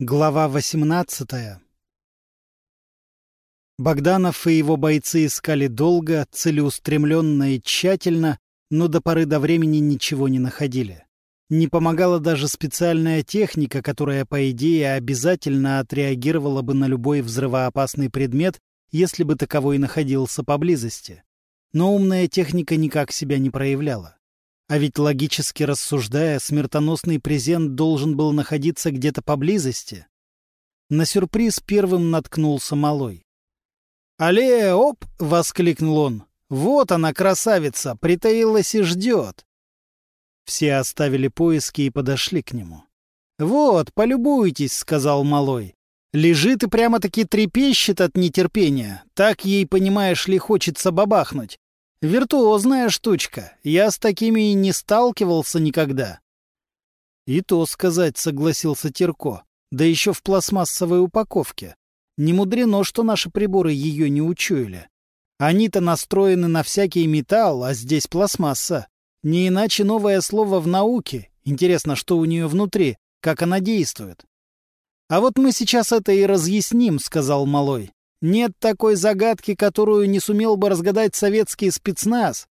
Глава 18 Богданов и его бойцы искали долго, целеустремленно и тщательно, но до поры до времени ничего не находили. Не помогала даже специальная техника, которая, по идее, обязательно отреагировала бы на любой взрывоопасный предмет, если бы таковой находился поблизости. Но умная техника никак себя не проявляла. А ведь логически рассуждая, смертоносный презент должен был находиться где-то поблизости. На сюрприз первым наткнулся малой. «Але, оп!» — воскликнул он. «Вот она, красавица, притаилась и ждет!» Все оставили поиски и подошли к нему. «Вот, полюбуйтесь», — сказал малой. «Лежит и прямо-таки трепещет от нетерпения. Так ей, понимаешь ли, хочется бабахнуть. Виртуозная штучка. Я с такими и не сталкивался никогда. И то сказать, согласился Терко. Да еще в пластмассовой упаковке. Не мудрено, что наши приборы ее не учуяли. Они-то настроены на всякий металл, а здесь пластмасса. Не иначе новое слово в науке. Интересно, что у нее внутри, как она действует. «А вот мы сейчас это и разъясним», — сказал Малой. Нет такой загадки, которую не сумел бы разгадать советский спецназ.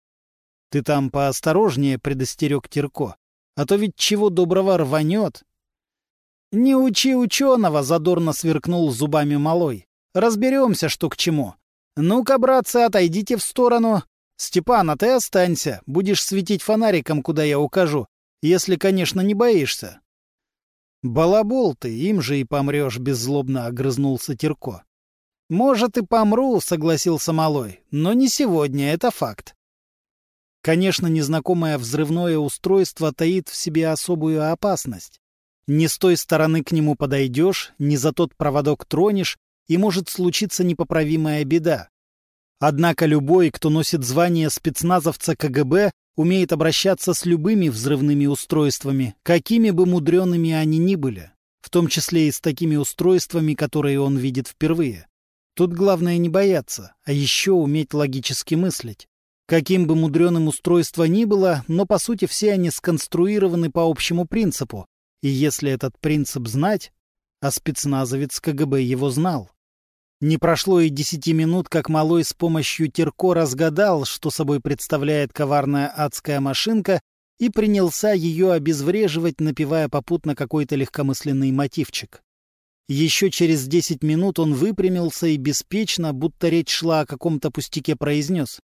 Ты там поосторожнее, предостерег Терко, а то ведь чего доброго рванет. Не учи ученого, задорно сверкнул зубами малой. Разберемся, что к чему. Ну-ка, братцы, отойдите в сторону. Степан, а ты останься, будешь светить фонариком, куда я укажу, если, конечно, не боишься. Балабол ты, им же и помрешь, беззлобно огрызнулся Терко. «Может, и помру», — согласился Малой, — «но не сегодня, это факт». Конечно, незнакомое взрывное устройство таит в себе особую опасность. Не с той стороны к нему подойдешь, не за тот проводок тронешь, и может случиться непоправимая беда. Однако любой, кто носит звание спецназовца КГБ, умеет обращаться с любыми взрывными устройствами, какими бы мудреными они ни были, в том числе и с такими устройствами, которые он видит впервые. Тут главное не бояться, а еще уметь логически мыслить. Каким бы мудреным устройство ни было, но по сути все они сконструированы по общему принципу. И если этот принцип знать, а спецназовец КГБ его знал. Не прошло и десяти минут, как Малой с помощью Терко разгадал, что собой представляет коварная адская машинка, и принялся ее обезвреживать, напевая попутно какой-то легкомысленный мотивчик. Еще через десять минут он выпрямился и беспечно, будто речь шла о каком-то пустяке, произнес.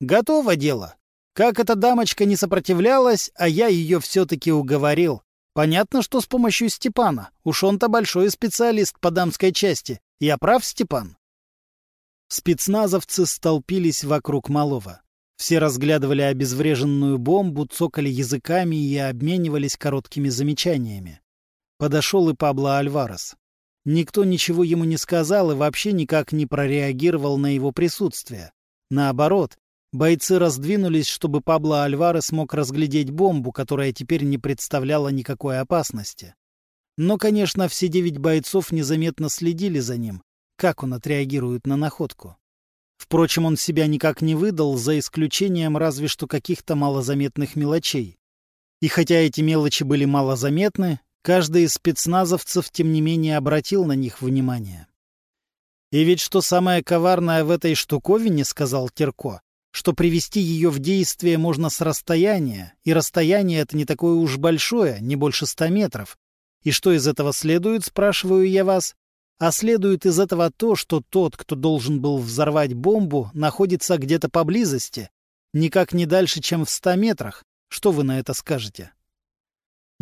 «Готово дело. Как эта дамочка не сопротивлялась, а я ее все-таки уговорил. Понятно, что с помощью Степана. Уж он-то большой специалист по дамской части. Я прав, Степан?» Спецназовцы столпились вокруг малого. Все разглядывали обезвреженную бомбу, цокали языками и обменивались короткими замечаниями. Подошел и Пабло Альварес. Никто ничего ему не сказал и вообще никак не прореагировал на его присутствие. Наоборот, бойцы раздвинулись, чтобы Пабло Альварес мог разглядеть бомбу, которая теперь не представляла никакой опасности. Но, конечно, все девять бойцов незаметно следили за ним, как он отреагирует на находку. Впрочем, он себя никак не выдал, за исключением разве что каких-то малозаметных мелочей. И хотя эти мелочи были малозаметны, Каждый из спецназовцев, тем не менее, обратил на них внимание. «И ведь что самое коварное в этой штуковине, — сказал Терко, — что привести ее в действие можно с расстояния, и расстояние это не такое уж большое, не больше ста метров. И что из этого следует, спрашиваю я вас? А следует из этого то, что тот, кто должен был взорвать бомбу, находится где-то поблизости, никак не дальше, чем в ста метрах. Что вы на это скажете?»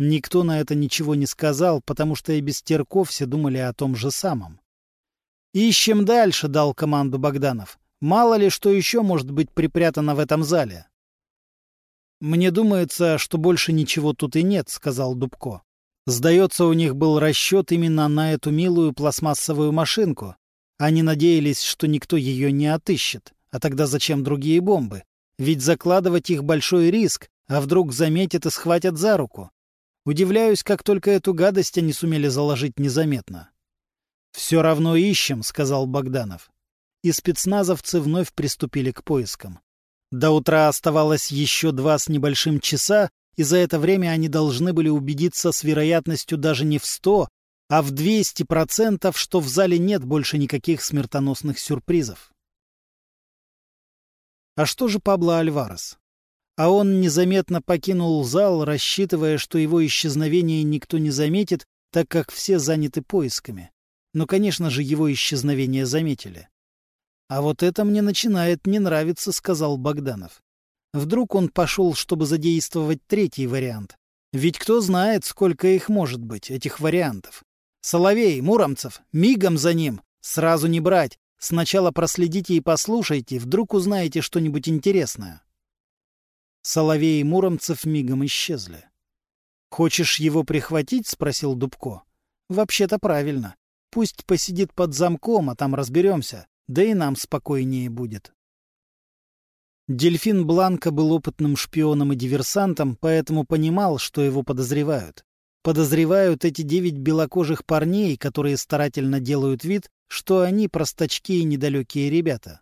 Никто на это ничего не сказал, потому что и без Терков все думали о том же самом. «Ищем дальше», — дал команду Богданов. «Мало ли, что еще может быть припрятано в этом зале». «Мне думается, что больше ничего тут и нет», — сказал Дубко. «Сдается, у них был расчет именно на эту милую пластмассовую машинку. Они надеялись, что никто ее не отыщет. А тогда зачем другие бомбы? Ведь закладывать их большой риск, а вдруг заметят и схватят за руку. Удивляюсь, как только эту гадость они сумели заложить незаметно. «Все равно ищем», — сказал Богданов. И спецназовцы вновь приступили к поискам. До утра оставалось еще два с небольшим часа, и за это время они должны были убедиться с вероятностью даже не в сто, а в 200%, что в зале нет больше никаких смертоносных сюрпризов. А что же Пабло Альварес? А он незаметно покинул зал, рассчитывая, что его исчезновение никто не заметит, так как все заняты поисками. Но, конечно же, его исчезновение заметили. «А вот это мне начинает не нравиться», — сказал Богданов. Вдруг он пошел, чтобы задействовать третий вариант. Ведь кто знает, сколько их может быть, этих вариантов. Соловей, Муромцев, мигом за ним. Сразу не брать. Сначала проследите и послушайте, вдруг узнаете что-нибудь интересное. Соловей и Муромцев мигом исчезли. «Хочешь его прихватить?» — спросил Дубко. «Вообще-то правильно. Пусть посидит под замком, а там разберемся. Да и нам спокойнее будет». Дельфин Бланка был опытным шпионом и диверсантом, поэтому понимал, что его подозревают. Подозревают эти девять белокожих парней, которые старательно делают вид, что они простачки и недалекие ребята.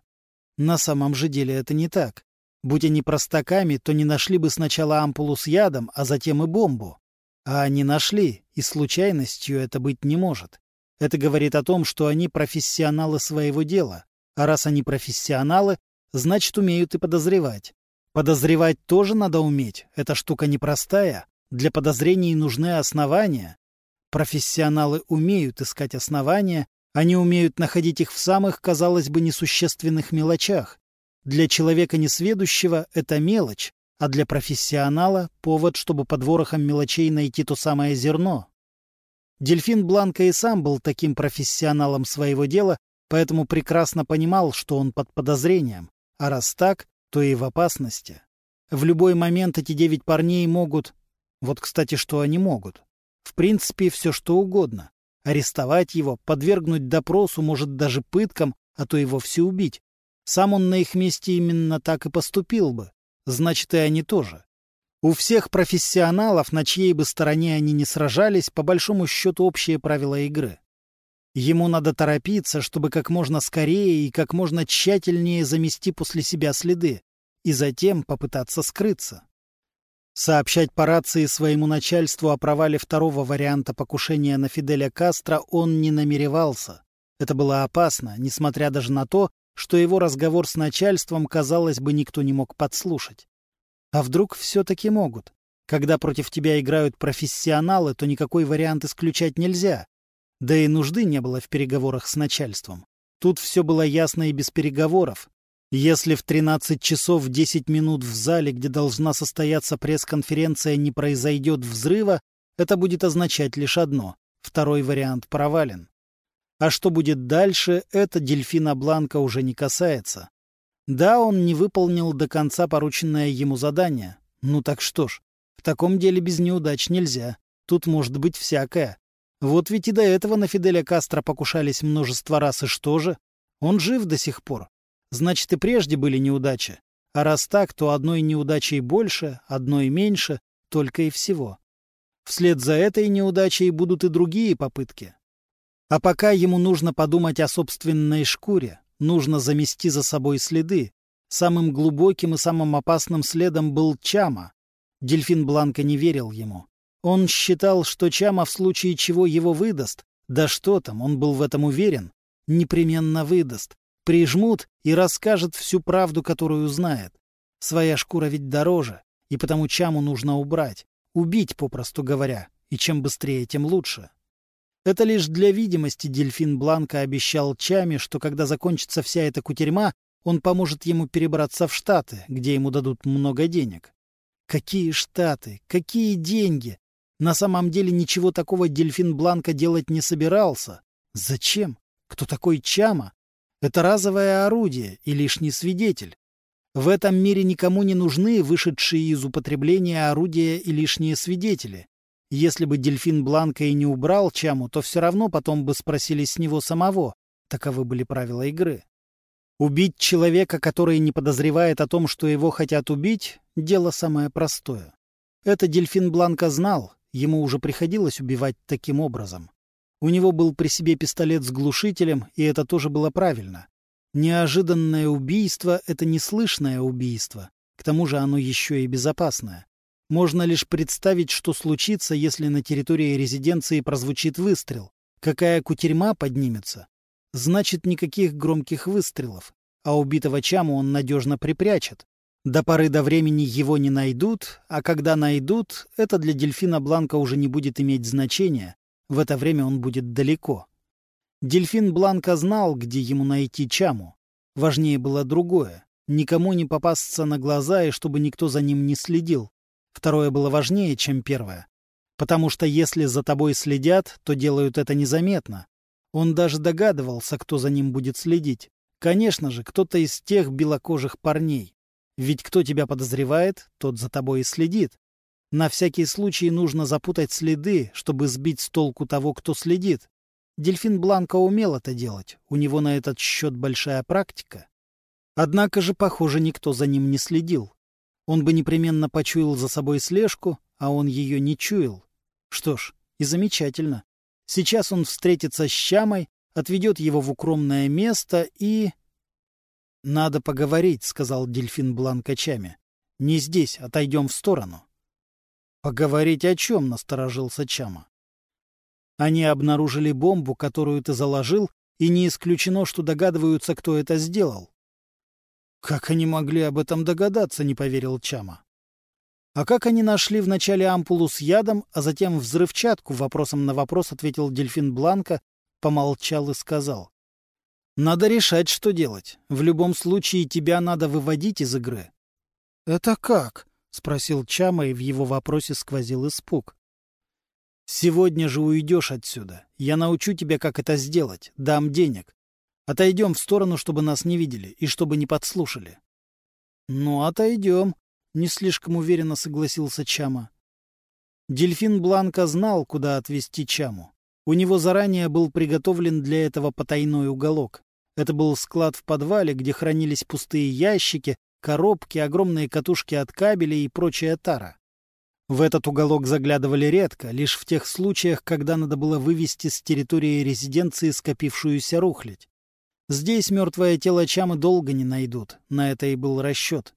На самом же деле это не так. Будь они простаками, то не нашли бы сначала ампулу с ядом, а затем и бомбу. А они нашли, и случайностью это быть не может. Это говорит о том, что они профессионалы своего дела. А раз они профессионалы, значит, умеют и подозревать. Подозревать тоже надо уметь. Эта штука непростая. Для подозрений нужны основания. Профессионалы умеют искать основания, они умеют находить их в самых, казалось бы, несущественных мелочах. Для человека несведущего это мелочь, а для профессионала — повод, чтобы под ворохом мелочей найти то самое зерно. Дельфин Бланка и сам был таким профессионалом своего дела, поэтому прекрасно понимал, что он под подозрением, а раз так, то и в опасности. В любой момент эти девять парней могут... Вот, кстати, что они могут. В принципе, все что угодно. Арестовать его, подвергнуть допросу, может, даже пыткам, а то и вовсе убить. Сам он на их месте именно так и поступил бы. Значит, и они тоже. У всех профессионалов, на чьей бы стороне они не сражались, по большому счету общие правила игры. Ему надо торопиться, чтобы как можно скорее и как можно тщательнее замести после себя следы, и затем попытаться скрыться. Сообщать по рации своему начальству о провале второго варианта покушения на Фиделя Кастро он не намеревался. Это было опасно, несмотря даже на то, что его разговор с начальством, казалось бы, никто не мог подслушать. А вдруг все-таки могут? Когда против тебя играют профессионалы, то никакой вариант исключать нельзя. Да и нужды не было в переговорах с начальством. Тут все было ясно и без переговоров. Если в 13 часов 10 минут в зале, где должна состояться пресс-конференция, не произойдет взрыва, это будет означать лишь одно — второй вариант провален. А что будет дальше, это дельфина Бланка уже не касается. Да, он не выполнил до конца порученное ему задание. Ну так что ж, в таком деле без неудач нельзя. Тут может быть всякое. Вот ведь и до этого на Фиделя Кастро покушались множество раз, и что же? Он жив до сих пор. Значит, и прежде были неудачи. А раз так, то одной неудачей больше, одной меньше, только и всего. Вслед за этой неудачей будут и другие попытки. А пока ему нужно подумать о собственной шкуре, нужно замести за собой следы. Самым глубоким и самым опасным следом был Чама. Дельфин Бланка не верил ему. Он считал, что Чама в случае чего его выдаст. Да что там, он был в этом уверен. Непременно выдаст. Прижмут и расскажет всю правду, которую знает. Своя шкура ведь дороже, и потому Чаму нужно убрать. Убить, попросту говоря. И чем быстрее, тем лучше. Это лишь для видимости дельфин Бланка обещал Чами, что когда закончится вся эта кутерьма, он поможет ему перебраться в Штаты, где ему дадут много денег. Какие Штаты? Какие деньги? На самом деле ничего такого дельфин Бланка делать не собирался. Зачем? Кто такой Чама? Это разовое орудие и лишний свидетель. В этом мире никому не нужны вышедшие из употребления орудия и лишние свидетели. Если бы дельфин Бланка и не убрал Чаму, то все равно потом бы спросили с него самого. Таковы были правила игры. Убить человека, который не подозревает о том, что его хотят убить, — дело самое простое. Это дельфин Бланка знал, ему уже приходилось убивать таким образом. У него был при себе пистолет с глушителем, и это тоже было правильно. Неожиданное убийство — это неслышное убийство. К тому же оно еще и безопасное. Можно лишь представить, что случится, если на территории резиденции прозвучит выстрел. Какая кутерьма поднимется? Значит, никаких громких выстрелов, а убитого Чаму он надежно припрячет. До поры до времени его не найдут, а когда найдут, это для дельфина Бланка уже не будет иметь значения, в это время он будет далеко. Дельфин Бланка знал, где ему найти Чаму. Важнее было другое — никому не попасться на глаза и чтобы никто за ним не следил. Второе было важнее, чем первое. Потому что если за тобой следят, то делают это незаметно. Он даже догадывался, кто за ним будет следить. Конечно же, кто-то из тех белокожих парней. Ведь кто тебя подозревает, тот за тобой и следит. На всякий случай нужно запутать следы, чтобы сбить с толку того, кто следит. Дельфин Бланко умел это делать, у него на этот счет большая практика. Однако же, похоже, никто за ним не следил. Он бы непременно почуял за собой слежку, а он ее не чуял. Что ж, и замечательно. Сейчас он встретится с Щамой, отведет его в укромное место и... — Надо поговорить, — сказал дельфин Бланко Чаме. — Не здесь, отойдем в сторону. «Поговорить о чем?» — насторожился Чама. Они обнаружили бомбу, которую ты заложил, и не исключено, что догадываются, кто это сделал. «Как они могли об этом догадаться?» — не поверил Чама. «А как они нашли вначале ампулу с ядом, а затем взрывчатку?» — вопросом на вопрос ответил дельфин Бланка, помолчал и сказал. «Надо решать, что делать. В любом случае тебя надо выводить из игры». «Это как?» — спросил Чама, и в его вопросе сквозил испуг. «Сегодня же уйдешь отсюда. Я научу тебя, как это сделать. Дам денег. Отойдем в сторону, чтобы нас не видели и чтобы не подслушали». «Ну, отойдем», — не слишком уверенно согласился Чама. Дельфин Бланка знал, куда отвезти Чаму. У него заранее был приготовлен для этого потайной уголок. Это был склад в подвале, где хранились пустые ящики, коробки, огромные катушки от кабелей и прочая тара. В этот уголок заглядывали редко, лишь в тех случаях, когда надо было вывести с территории резиденции скопившуюся рухлядь. Здесь мертвое тело Чамы долго не найдут, на это и был расчет.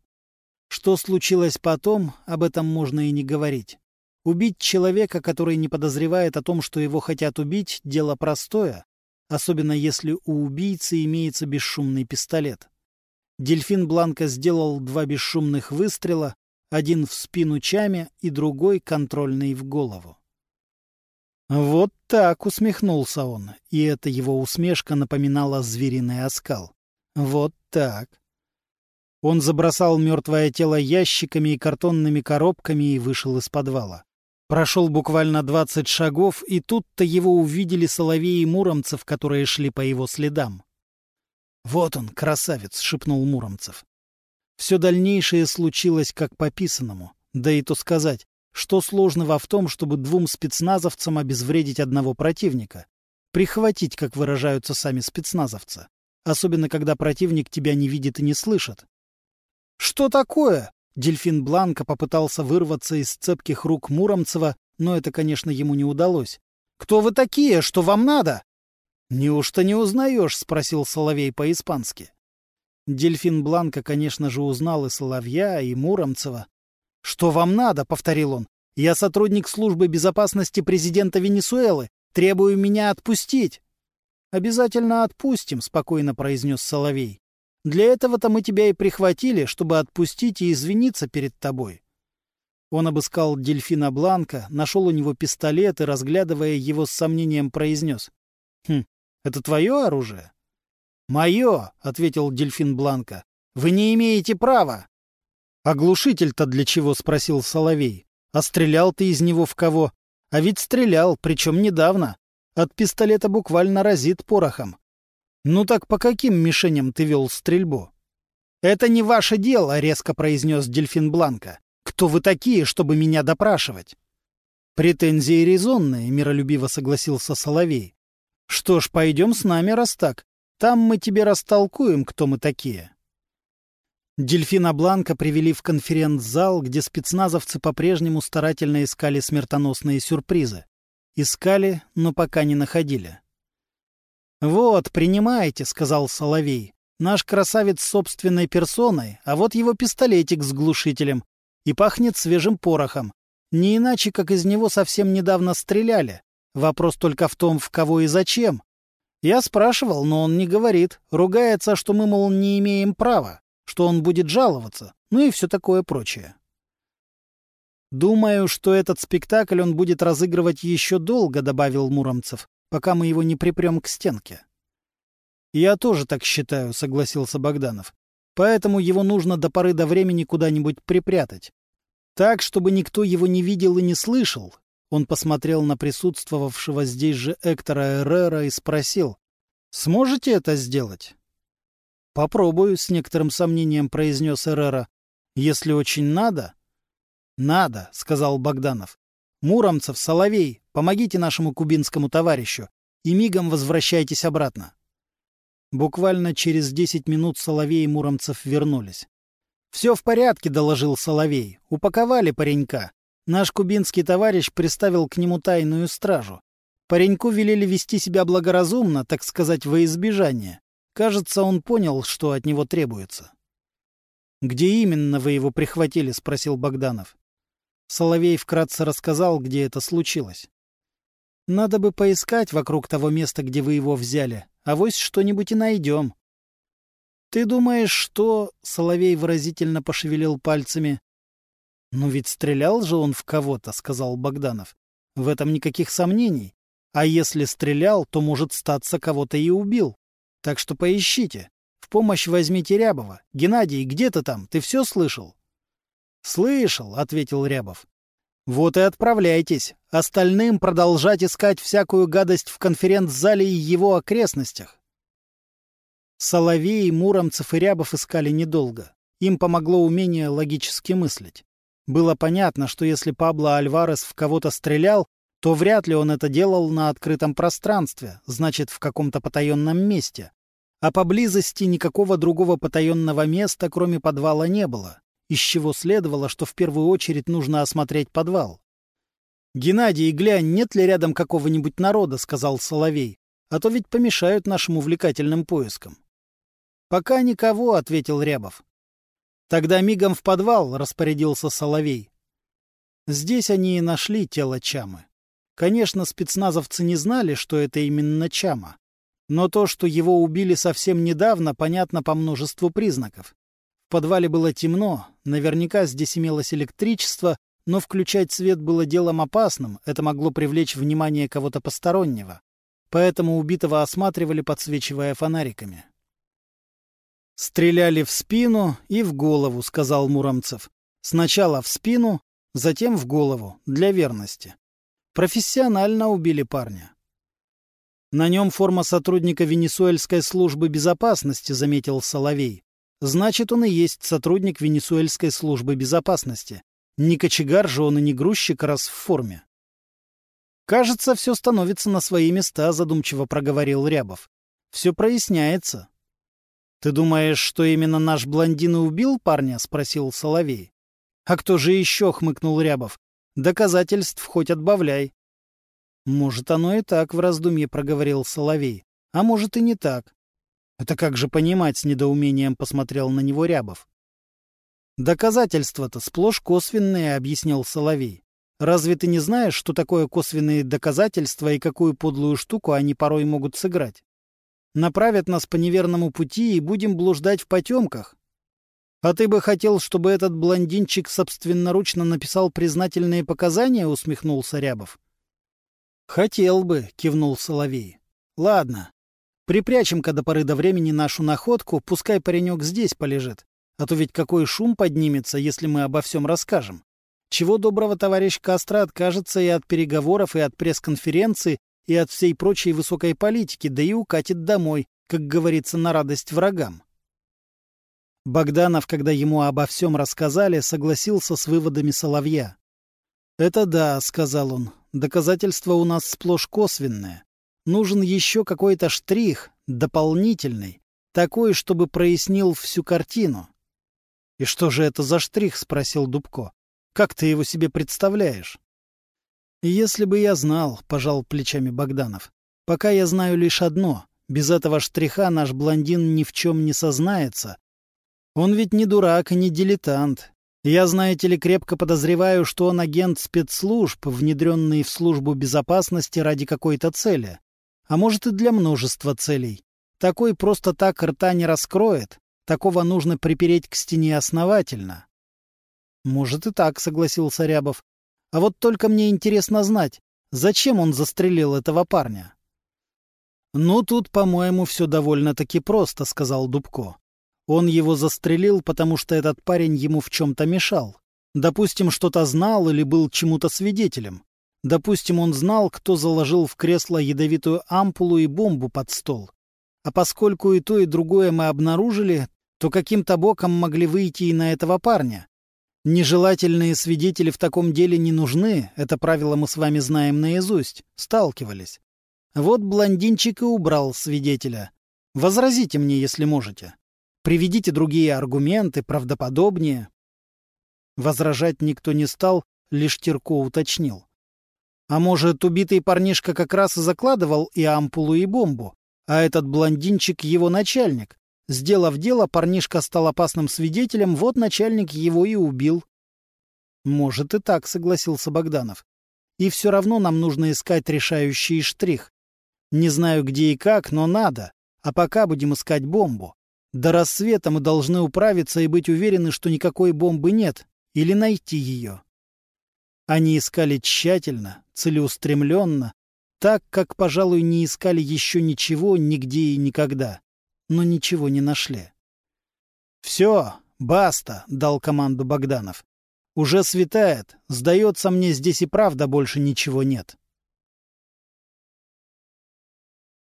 Что случилось потом, об этом можно и не говорить. Убить человека, который не подозревает о том, что его хотят убить, дело простое, особенно если у убийцы имеется бесшумный пистолет. Дельфин Бланка сделал два бесшумных выстрела, один в спину Чаме и другой контрольный в голову. Вот так усмехнулся он, и эта его усмешка напоминала звериный оскал. Вот так. Он забросал мертвое тело ящиками и картонными коробками и вышел из подвала. Прошел буквально двадцать шагов, и тут-то его увидели соловей и муромцев, которые шли по его следам. «Вот он, красавец!» — шепнул Муромцев. Все дальнейшее случилось как по писанному. Да и то сказать, что сложного в том, чтобы двум спецназовцам обезвредить одного противника. Прихватить, как выражаются сами спецназовцы. Особенно, когда противник тебя не видит и не слышит. «Что такое?» Дельфин Бланка попытался вырваться из цепких рук Муромцева, но это, конечно, ему не удалось. «Кто вы такие? Что вам надо?» «Неужто не узнаешь?» — спросил Соловей по-испански. Дельфин Бланка, конечно же, узнал и Соловья, и Муромцева. «Что вам надо?» — повторил он. «Я сотрудник службы безопасности президента Венесуэлы. Требую меня отпустить». «Обязательно отпустим», — спокойно произнес Соловей. «Для этого-то мы тебя и прихватили, чтобы отпустить и извиниться перед тобой». Он обыскал дельфина Бланка, нашел у него пистолет и, разглядывая его с сомнением, произнес. «Хм, это твое оружие? Мое, ответил дельфин Бланка. Вы не имеете права. Оглушитель-то для чего? спросил Соловей. А стрелял ты из него в кого? А ведь стрелял, причем недавно. От пистолета буквально разит порохом. Ну так по каким мишеням ты вел стрельбу? Это не ваше дело, резко произнес дельфин Бланка. Кто вы такие, чтобы меня допрашивать? Претензии резонные, миролюбиво согласился Соловей. Что ж, пойдем с нами, раз так. Там мы тебе растолкуем, кто мы такие. Дельфина Бланка привели в конференц-зал, где спецназовцы по-прежнему старательно искали смертоносные сюрпризы. Искали, но пока не находили. «Вот, принимайте», — сказал Соловей. «Наш красавец собственной персоной, а вот его пистолетик с глушителем. И пахнет свежим порохом. Не иначе, как из него совсем недавно стреляли. Вопрос только в том, в кого и зачем. Я спрашивал, но он не говорит. Ругается, что мы, мол, не имеем права, что он будет жаловаться, ну и все такое прочее. «Думаю, что этот спектакль он будет разыгрывать еще долго», — добавил Муромцев, «пока мы его не припрем к стенке». «Я тоже так считаю», — согласился Богданов. «Поэтому его нужно до поры до времени куда-нибудь припрятать. Так, чтобы никто его не видел и не слышал, он посмотрел на присутствовавшего здесь же Эктора Эррера и спросил, «Сможете это сделать?» «Попробую», — с некоторым сомнением произнес Эррера. «Если очень надо...» «Надо», — сказал Богданов. «Муромцев, Соловей, помогите нашему кубинскому товарищу и мигом возвращайтесь обратно». Буквально через десять минут Соловей и Муромцев вернулись. «Все в порядке», — доложил Соловей. «Упаковали паренька. Наш кубинский товарищ приставил к нему тайную стражу. Пареньку велели вести себя благоразумно, так сказать, во избежание. Кажется, он понял, что от него требуется. «Где именно вы его прихватили?» — спросил Богданов. Соловей вкратце рассказал, где это случилось. «Надо бы поискать вокруг того места, где вы его взяли. а вось что-нибудь и найдем». «Ты думаешь, что...» — Соловей выразительно пошевелил пальцами. «Ну ведь стрелял же он в кого-то», — сказал Богданов. «В этом никаких сомнений. А если стрелял, то, может, статься кого-то и убил. Так что поищите. В помощь возьмите Рябова. Геннадий, где ты там? Ты все слышал?» «Слышал», — ответил Рябов. «Вот и отправляйтесь. Остальным продолжать искать всякую гадость в конференц-зале и его окрестностях». Соловей, Муромцев и Рябов искали недолго. Им помогло умение логически мыслить. Было понятно, что если Пабло Альварес в кого-то стрелял, то вряд ли он это делал на открытом пространстве, значит, в каком-то потаенном месте. А поблизости никакого другого потаенного места, кроме подвала, не было, из чего следовало, что в первую очередь нужно осмотреть подвал. «Геннадий, глянь, нет ли рядом какого-нибудь народа», — сказал Соловей, «а то ведь помешают нашим увлекательным поискам». «Пока никого», — ответил Рябов. Тогда мигом в подвал распорядился Соловей. Здесь они и нашли тело Чамы. Конечно, спецназовцы не знали, что это именно Чама. Но то, что его убили совсем недавно, понятно по множеству признаков. В подвале было темно, наверняка здесь имелось электричество, но включать свет было делом опасным, это могло привлечь внимание кого-то постороннего. Поэтому убитого осматривали, подсвечивая фонариками. «Стреляли в спину и в голову», — сказал Муромцев. «Сначала в спину, затем в голову, для верности. Профессионально убили парня». «На нем форма сотрудника Венесуэльской службы безопасности», — заметил Соловей. «Значит, он и есть сотрудник Венесуэльской службы безопасности. Не кочегар же он и не грузчик, раз в форме». «Кажется, все становится на свои места», — задумчиво проговорил Рябов. «Все проясняется. «Ты думаешь, что именно наш блондин и убил парня?» — спросил Соловей. «А кто же еще?» — хмыкнул Рябов. «Доказательств хоть отбавляй». «Может, оно и так в раздумье», — проговорил Соловей. «А может, и не так». «Это как же понимать?» — с недоумением посмотрел на него Рябов. «Доказательства-то сплошь косвенные», — объяснил Соловей. «Разве ты не знаешь, что такое косвенные доказательства и какую подлую штуку они порой могут сыграть?» направят нас по неверному пути и будем блуждать в потемках. А ты бы хотел, чтобы этот блондинчик собственноручно написал признательные показания, усмехнулся Рябов. Хотел бы, кивнул Соловей. Ладно. Припрячем-ка до поры до времени нашу находку, пускай паренек здесь полежит. А то ведь какой шум поднимется, если мы обо всем расскажем. Чего доброго товарищ Кастро откажется и от переговоров, и от пресс-конференции, и от всей прочей высокой политики, да и укатит домой, как говорится, на радость врагам. Богданов, когда ему обо всем рассказали, согласился с выводами Соловья. «Это да», — сказал он, — «доказательства у нас сплошь косвенные. Нужен еще какой-то штрих, дополнительный, такой, чтобы прояснил всю картину». «И что же это за штрих?» — спросил Дубко. «Как ты его себе представляешь?» «Если бы я знал», — пожал плечами Богданов. «Пока я знаю лишь одно. Без этого штриха наш блондин ни в чем не сознается. Он ведь не дурак и не дилетант. Я, знаете ли, крепко подозреваю, что он агент спецслужб, внедренный в службу безопасности ради какой-то цели. А может и для множества целей. Такой просто так рта не раскроет. Такого нужно припереть к стене основательно. Может и так, согласился Рябов. А вот только мне интересно знать, зачем он застрелил этого парня? Ну, тут, по-моему, все довольно-таки просто, сказал Дубко. Он его застрелил, потому что этот парень ему в чем-то мешал. Допустим, что-то знал или был чему-то свидетелем. Допустим, он знал, кто заложил в кресло ядовитую ампулу и бомбу под стол. А поскольку и то, и другое мы обнаружили, то каким-то боком могли выйти и на этого парня. Нежелательные свидетели в таком деле не нужны, это правило мы с вами знаем наизусть, сталкивались. Вот блондинчик и убрал свидетеля. Возразите мне, если можете. Приведите другие аргументы, правдоподобнее. Возражать никто не стал, лишь Терко уточнил. А может, убитый парнишка как раз и закладывал и ампулу, и бомбу, а этот блондинчик его начальник? Сделав дело, парнишка стал опасным свидетелем, вот начальник его и убил. Может и так, согласился Богданов. И все равно нам нужно искать решающий штрих. Не знаю где и как, но надо. А пока будем искать бомбу. До рассвета мы должны управиться и быть уверены, что никакой бомбы нет, или найти ее. Они искали тщательно, целеустремленно, так, как, пожалуй, не искали еще ничего нигде и никогда, но ничего не нашли. «Все, баста!» — дал команду Богданов. «Уже светает. Сдается мне, здесь и правда больше ничего нет».